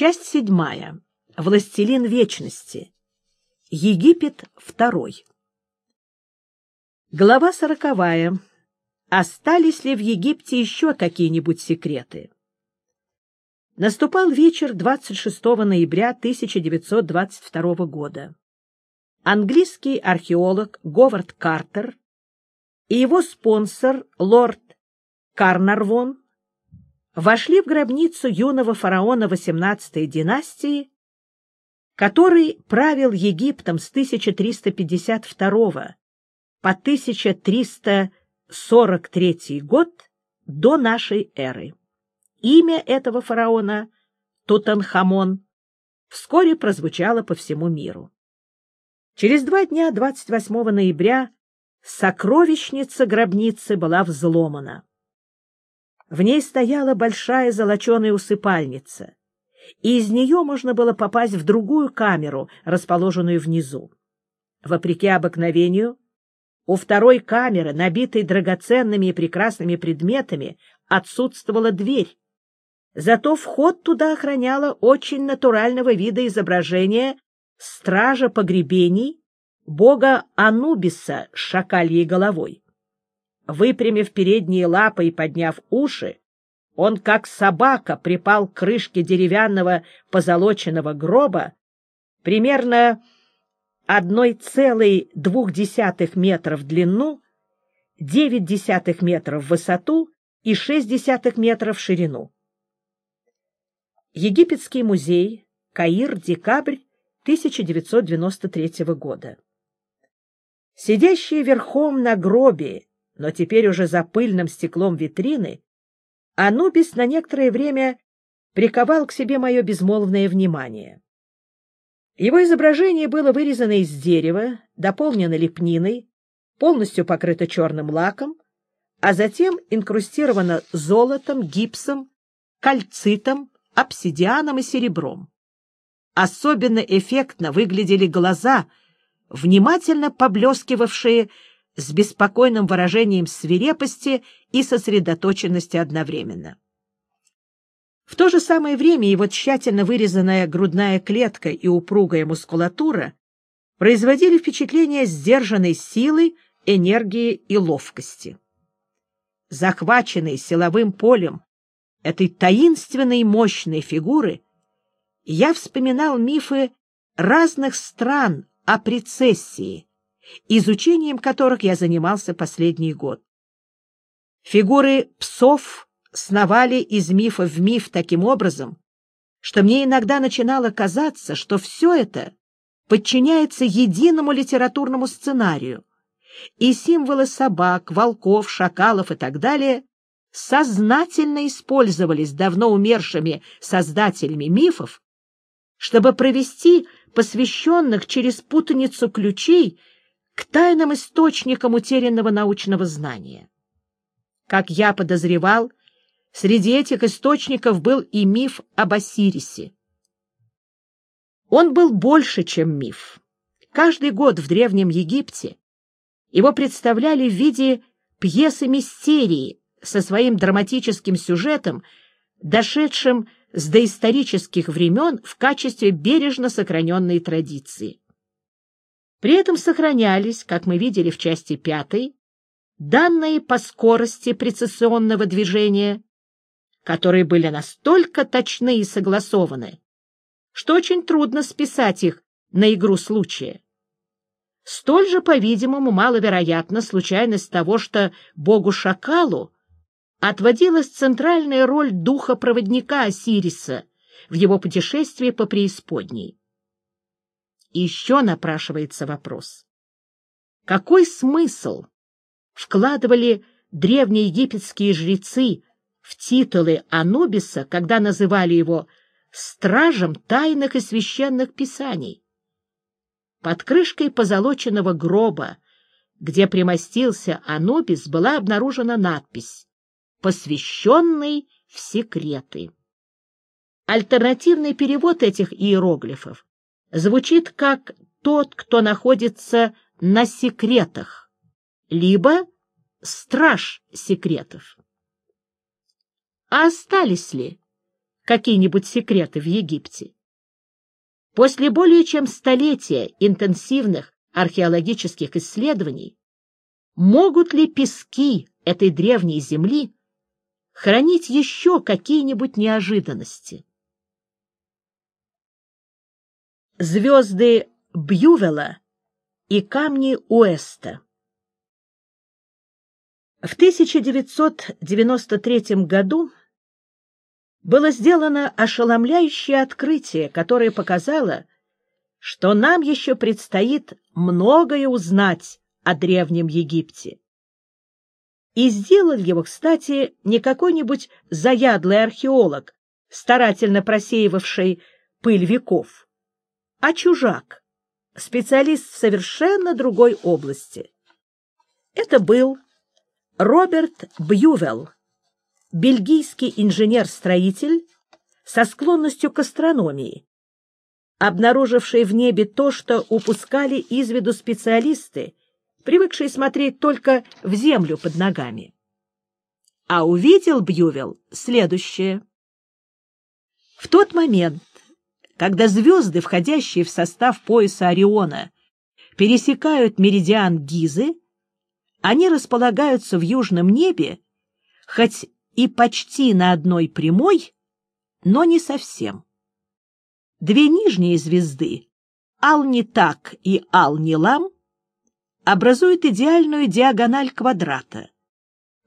Часть седьмая. Властелин вечности. Египет второй. Глава сороковая. Остались ли в Египте еще какие-нибудь секреты? Наступал вечер 26 ноября 1922 года. Английский археолог Говард Картер и его спонсор лорд Карнарвон вошли в гробницу юного фараона XVIII династии, который правил Египтом с 1352 по 1343 год до нашей эры. Имя этого фараона, Тутанхамон, вскоре прозвучало по всему миру. Через два дня, 28 ноября, сокровищница гробницы была взломана. В ней стояла большая золоченая усыпальница, и из нее можно было попасть в другую камеру, расположенную внизу. Вопреки обыкновению, у второй камеры, набитой драгоценными и прекрасными предметами, отсутствовала дверь. Зато вход туда охраняла очень натурального вида изображение стража погребений бога Анубиса с шакальей головой. Выпрямив передние лапы и подняв уши, он, как собака, припал к крышке деревянного позолоченного гроба, примерно одной целой двух десятых метров в длину, девять десятых метров в высоту и шесть десятых метров в ширину. Египетский музей, Каир, декабрь 1993 года. Сидящие верхом на гробе но теперь уже за пыльным стеклом витрины, Анубис на некоторое время приковал к себе мое безмолвное внимание. Его изображение было вырезано из дерева, дополнено лепниной, полностью покрыто черным лаком, а затем инкрустировано золотом, гипсом, кальцитом, обсидианом и серебром. Особенно эффектно выглядели глаза, внимательно поблескивавшие с беспокойным выражением свирепости и сосредоточенности одновременно. В то же самое время его тщательно вырезанная грудная клетка и упругая мускулатура производили впечатление сдержанной силы, энергии и ловкости. Захваченный силовым полем этой таинственной мощной фигуры, я вспоминал мифы разных стран о прецессии, изучением которых я занимался последний год. Фигуры псов сновали из мифа в миф таким образом, что мне иногда начинало казаться, что все это подчиняется единому литературному сценарию, и символы собак, волков, шакалов и так далее сознательно использовались давно умершими создателями мифов, чтобы провести посвященных через путаницу ключей к тайным источникам утерянного научного знания. Как я подозревал, среди этих источников был и миф об Осирисе. Он был больше, чем миф. Каждый год в Древнем Египте его представляли в виде пьесы мистерии со своим драматическим сюжетом, дошедшим с доисторических времен в качестве бережно сохраненной традиции. При этом сохранялись, как мы видели в части пятой, данные по скорости прецессионного движения, которые были настолько точны и согласованы, что очень трудно списать их на игру случая. Столь же, по-видимому, маловероятна случайность того, что богу-шакалу отводилась центральная роль духа-проводника Осириса в его путешествии по преисподней. Еще напрашивается вопрос. Какой смысл вкладывали древние египетские жрецы в титулы Анубиса, когда называли его стражем тайных и священных писаний? Под крышкой позолоченного гроба, где примостился Анубис, была обнаружена надпись «Посвященный в секреты». Альтернативный перевод этих иероглифов звучит как «тот, кто находится на секретах», либо «страж секретов». А остались ли какие-нибудь секреты в Египте? После более чем столетия интенсивных археологических исследований могут ли пески этой древней земли хранить еще какие-нибудь неожиданности? Звезды Бьювела и камни Уэста В 1993 году было сделано ошеломляющее открытие, которое показало, что нам еще предстоит многое узнать о Древнем Египте. И сделал его, кстати, не какой-нибудь заядлый археолог, старательно просеивавший пыль веков, а чужак, специалист в совершенно другой области. Это был Роберт Бьювелл, бельгийский инженер-строитель со склонностью к астрономии, обнаруживший в небе то, что упускали из виду специалисты, привыкшие смотреть только в землю под ногами. А увидел Бьювелл следующее. В тот момент, когда звезды, входящие в состав пояса Ориона, пересекают меридиан Гизы, они располагаются в южном небе, хоть и почти на одной прямой, но не совсем. Две нижние звезды, Ал-Нитак и Ал-Нилам, образуют идеальную диагональ квадрата,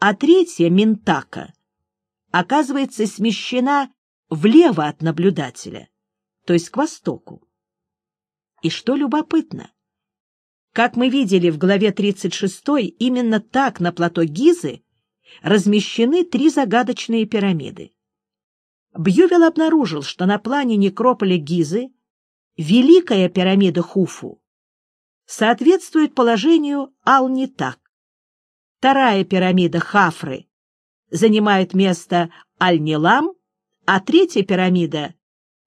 а третья, Минтака, оказывается смещена влево от наблюдателя, то есть к востоку. И что любопытно, как мы видели в главе 36, именно так на плато Гизы размещены три загадочные пирамиды. Бьювел обнаружил, что на плане некрополя Гизы Великая пирамида Хуфу соответствует положению Ал-Нитак. Вторая пирамида Хафры занимает место Аль-Нилам, а третья пирамида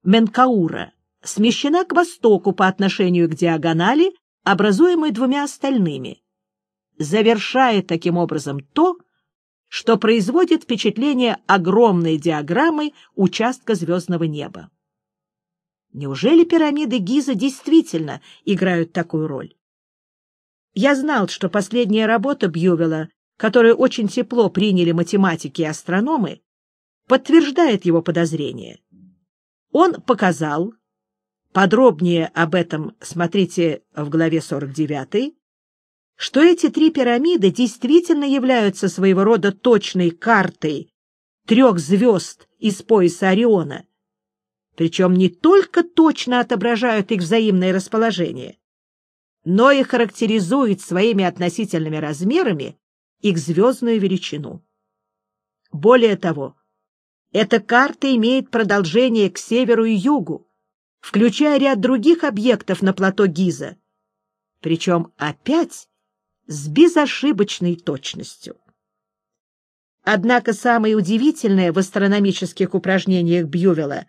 Менкаура смещена к востоку по отношению к диагонали, образуемой двумя остальными, завершая таким образом то, что производит впечатление огромной диаграммы участка звездного неба. Неужели пирамиды Гиза действительно играют такую роль? Я знал, что последняя работа Бьювела, которую очень тепло приняли математики и астрономы, подтверждает его подозрения. Он показал, подробнее об этом смотрите в главе 49, что эти три пирамиды действительно являются своего рода точной картой трех звезд из пояса Ориона, причем не только точно отображают их взаимное расположение, но и характеризуют своими относительными размерами их звездную величину. Более того, эта карта имеет продолжение к северу и югу, включая ряд других объектов на плато Гиза, причем опять с безошибочной точностью. Однако самое удивительное в астрономических упражнениях Бьювелла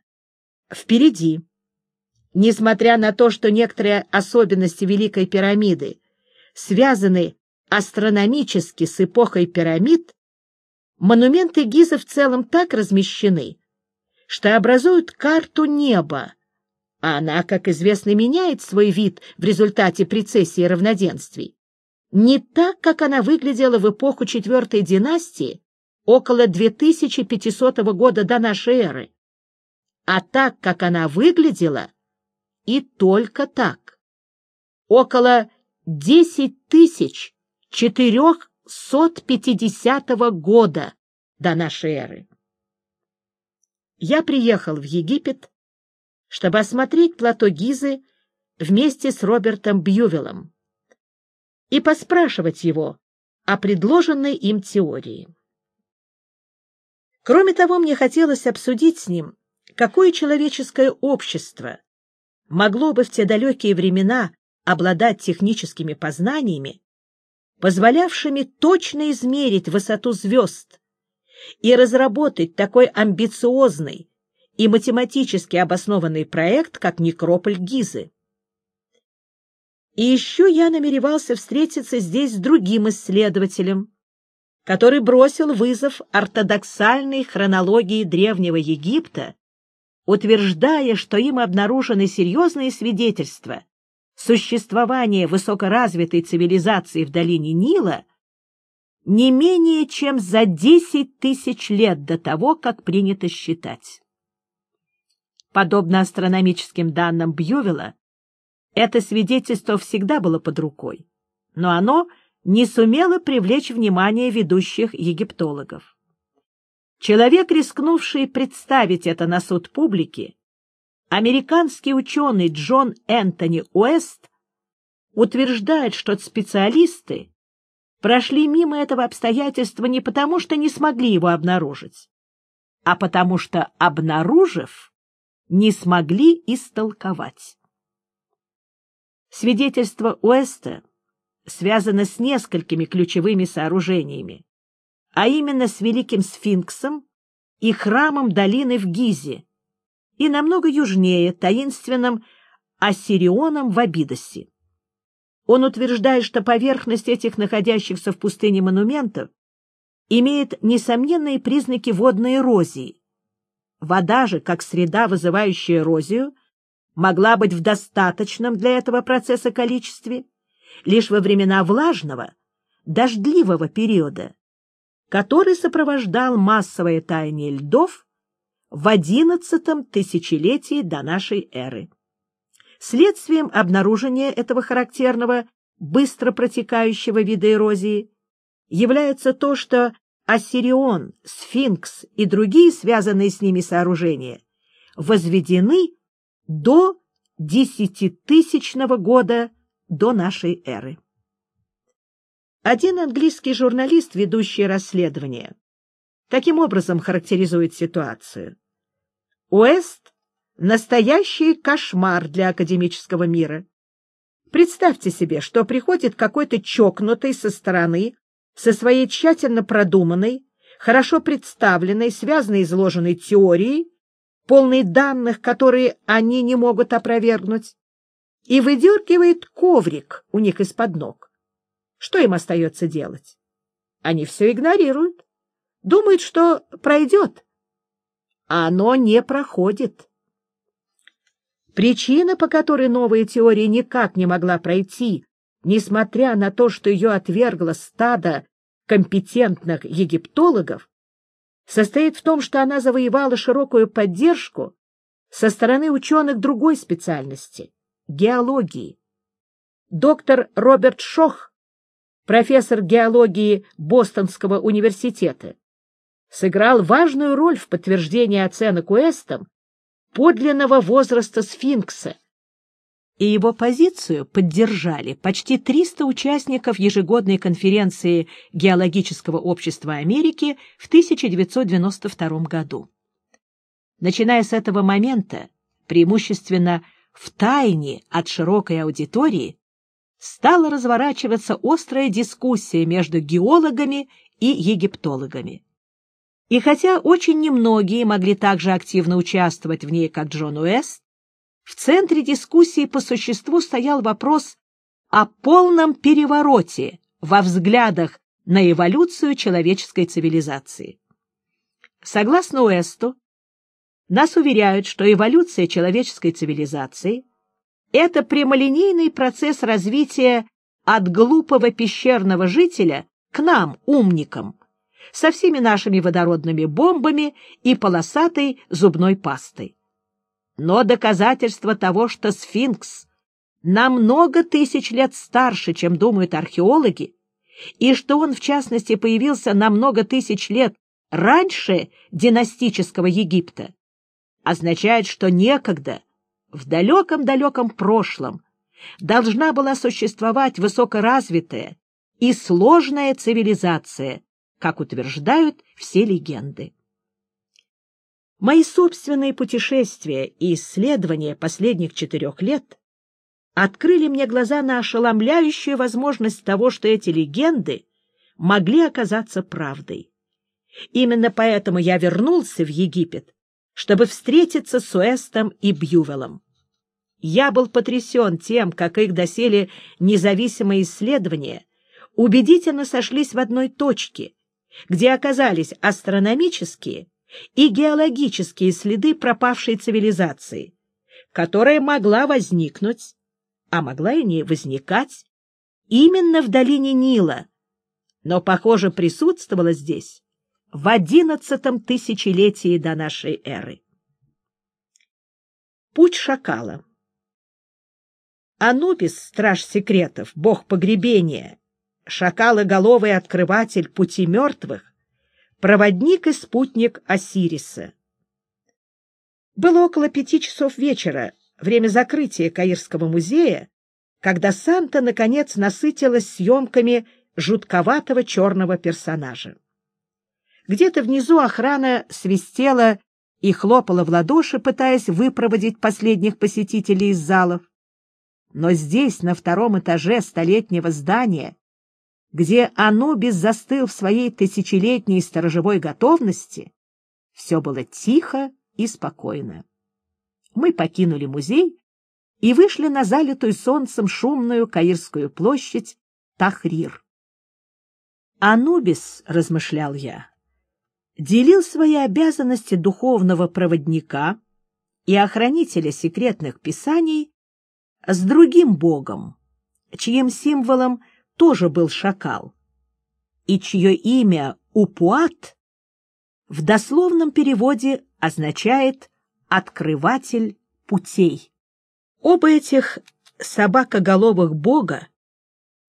впереди. Несмотря на то, что некоторые особенности Великой пирамиды связаны астрономически с эпохой пирамид, монументы Гиза в целом так размещены, что образуют карту неба, а она, как известно, меняет свой вид в результате прецессии равноденствий не так, как она выглядела в эпоху четвертой династии около 2500 года до нашей эры, а так, как она выглядела, и только так. Около 10 450 года до нашей эры. Я приехал в Египет, чтобы осмотреть плато Гизы вместе с Робертом Бьювеллом и поспрашивать его о предложенной им теории. Кроме того, мне хотелось обсудить с ним, какое человеческое общество могло бы в те далекие времена обладать техническими познаниями, позволявшими точно измерить высоту звезд и разработать такой амбициозный и математически обоснованный проект, как некрополь Гизы. И еще я намеревался встретиться здесь с другим исследователем, который бросил вызов ортодоксальной хронологии Древнего Египта утверждая, что им обнаружены серьезные свидетельства существования высокоразвитой цивилизации в долине Нила не менее чем за 10 тысяч лет до того, как принято считать. Подобно астрономическим данным Бьювела, это свидетельство всегда было под рукой, но оно не сумело привлечь внимание ведущих египтологов. Человек, рискнувший представить это на суд публики, американский ученый Джон Энтони Уэст утверждает, что специалисты прошли мимо этого обстоятельства не потому, что не смогли его обнаружить, а потому что, обнаружив, не смогли истолковать. Свидетельство Уэста связано с несколькими ключевыми сооружениями, а именно с Великим Сфинксом и храмом долины в Гизе, и намного южнее таинственным Ассирионом в Абидосе. Он утверждает, что поверхность этих находящихся в пустыне монументов имеет несомненные признаки водной эрозии. Вода же, как среда, вызывающая эрозию, могла быть в достаточном для этого процесса количестве лишь во времена влажного, дождливого периода, который сопровождал массовое таяние льдов в одиннадцатом тысячелетии до нашей эры. Следствием обнаружения этого характерного, быстро протекающего вида эрозии является то, что Ассирион, Сфинкс и другие связанные с ними сооружения возведены до десятитысячного года до нашей эры. Один английский журналист, ведущий расследование, таким образом характеризует ситуацию. Уэст — настоящий кошмар для академического мира. Представьте себе, что приходит какой-то чокнутый со стороны, со своей тщательно продуманной, хорошо представленной, связанной изложенной теорией, полной данных, которые они не могут опровергнуть, и выдергивает коврик у них из-под ног. Что им остается делать? Они все игнорируют, думают, что пройдет, а оно не проходит. Причина, по которой новая теория никак не могла пройти, несмотря на то, что ее отвергло стадо компетентных египтологов, состоит в том, что она завоевала широкую поддержку со стороны ученых другой специальности — геологии. Доктор Роберт Шох профессор геологии Бостонского университета, сыграл важную роль в подтверждении оценок Уэстом подлинного возраста сфинкса, и его позицию поддержали почти 300 участников ежегодной конференции Геологического общества Америки в 1992 году. Начиная с этого момента, преимущественно в тайне от широкой аудитории, стала разворачиваться острая дискуссия между геологами и египтологами. И хотя очень немногие могли так же активно участвовать в ней, как Джон Уэст, в центре дискуссии по существу стоял вопрос о полном перевороте во взглядах на эволюцию человеческой цивилизации. Согласно Уэсту, нас уверяют, что эволюция человеческой цивилизации это прямолинейный процесс развития от глупого пещерного жителя к нам, умникам, со всеми нашими водородными бомбами и полосатой зубной пастой. Но доказательство того, что сфинкс намного тысяч лет старше, чем думают археологи, и что он, в частности, появился на много тысяч лет раньше династического Египта, означает, что некогда в далеком-далеком прошлом должна была существовать высокоразвитая и сложная цивилизация, как утверждают все легенды. Мои собственные путешествия и исследования последних четырех лет открыли мне глаза на ошеломляющую возможность того, что эти легенды могли оказаться правдой. Именно поэтому я вернулся в Египет, чтобы встретиться с Уэстом и Бьювелом. Я был потрясен тем, как их доселе независимые исследования убедительно сошлись в одной точке, где оказались астрономические и геологические следы пропавшей цивилизации, которая могла возникнуть, а могла и не возникать, именно в долине Нила, но, похоже, присутствовала здесь в одиннадцатом тысячелетии до нашей эры. Путь шакала Анубис, страж секретов, бог погребения, шакалоголовый открыватель пути мертвых, проводник и спутник Осириса. Было около пяти часов вечера, время закрытия Каирского музея, когда Санта, наконец, насытилась съемками жутковатого черного персонажа. Где-то внизу охрана свистела и хлопала в ладоши, пытаясь выпроводить последних посетителей из залов. Но здесь, на втором этаже столетнего здания, где Анубис застыл в своей тысячелетней сторожевой готовности, все было тихо и спокойно. Мы покинули музей и вышли на залитую солнцем шумную Каирскую площадь Тахрир. Анубис, размышлял я, делил свои обязанности духовного проводника и охранителя секретных писаний с другим богом, чьим символом тоже был шакал, и чье имя Упуат в дословном переводе означает «открыватель путей». Оба этих собакоголовых бога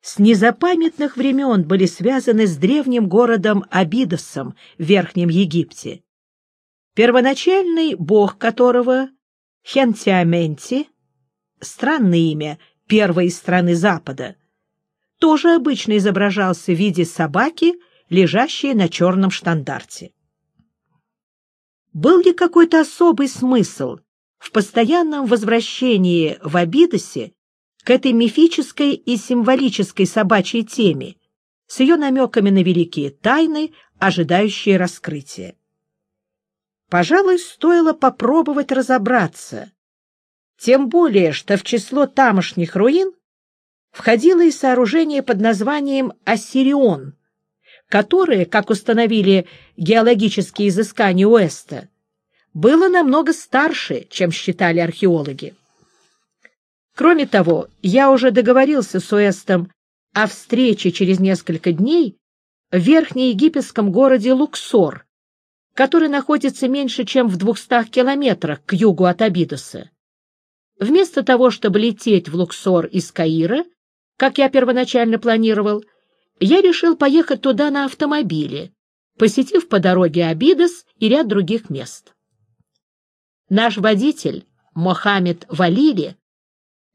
с незапамятных времен были связаны с древним городом Абидосом в Верхнем Египте, первоначальный бог которого, Хентиаменти, странное имя первой страны Запада, тоже обычно изображался в виде собаки, лежащей на черном штандарте. Был ли какой-то особый смысл в постоянном возвращении в Абидосе к этой мифической и символической собачьей теме с ее намеками на великие тайны, ожидающие раскрытия? Пожалуй, стоило попробовать разобраться, тем более, что в число тамошних руин входило и сооружение под названием Ассирион, которое, как установили геологические изыскания Уэста, было намного старше, чем считали археологи. Кроме того, я уже договорился с Уэстом о встрече через несколько дней в верхнеегипетском городе Луксор, который находится меньше, чем в двухстах километрах к югу от Абидоса. Вместо того, чтобы лететь в Луксор из Каира, как я первоначально планировал, я решил поехать туда на автомобиле, посетив по дороге Абидос и ряд других мест. Наш водитель, Мохаммед Валили,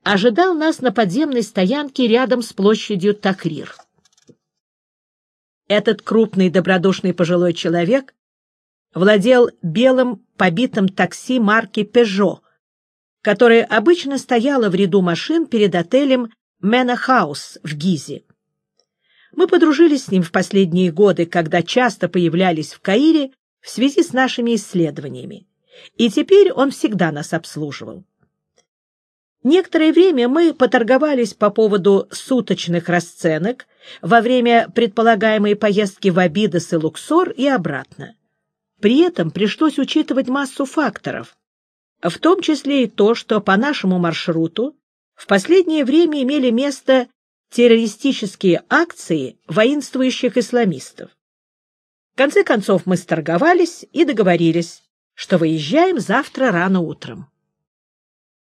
ожидал нас на подземной стоянке рядом с площадью Такрир. Этот крупный добродушный пожилой человек владел белым побитым такси марки «Пежо», которое обычно стояло в ряду машин перед отелем Мэна Хаус в Гизе. Мы подружились с ним в последние годы, когда часто появлялись в Каире в связи с нашими исследованиями, и теперь он всегда нас обслуживал. Некоторое время мы поторговались по поводу суточных расценок во время предполагаемой поездки в Абидос и Луксор и обратно. При этом пришлось учитывать массу факторов, в том числе и то, что по нашему маршруту в последнее время имели место террористические акции воинствующих исламистов. В конце концов мы сторговались и договорились, что выезжаем завтра рано утром.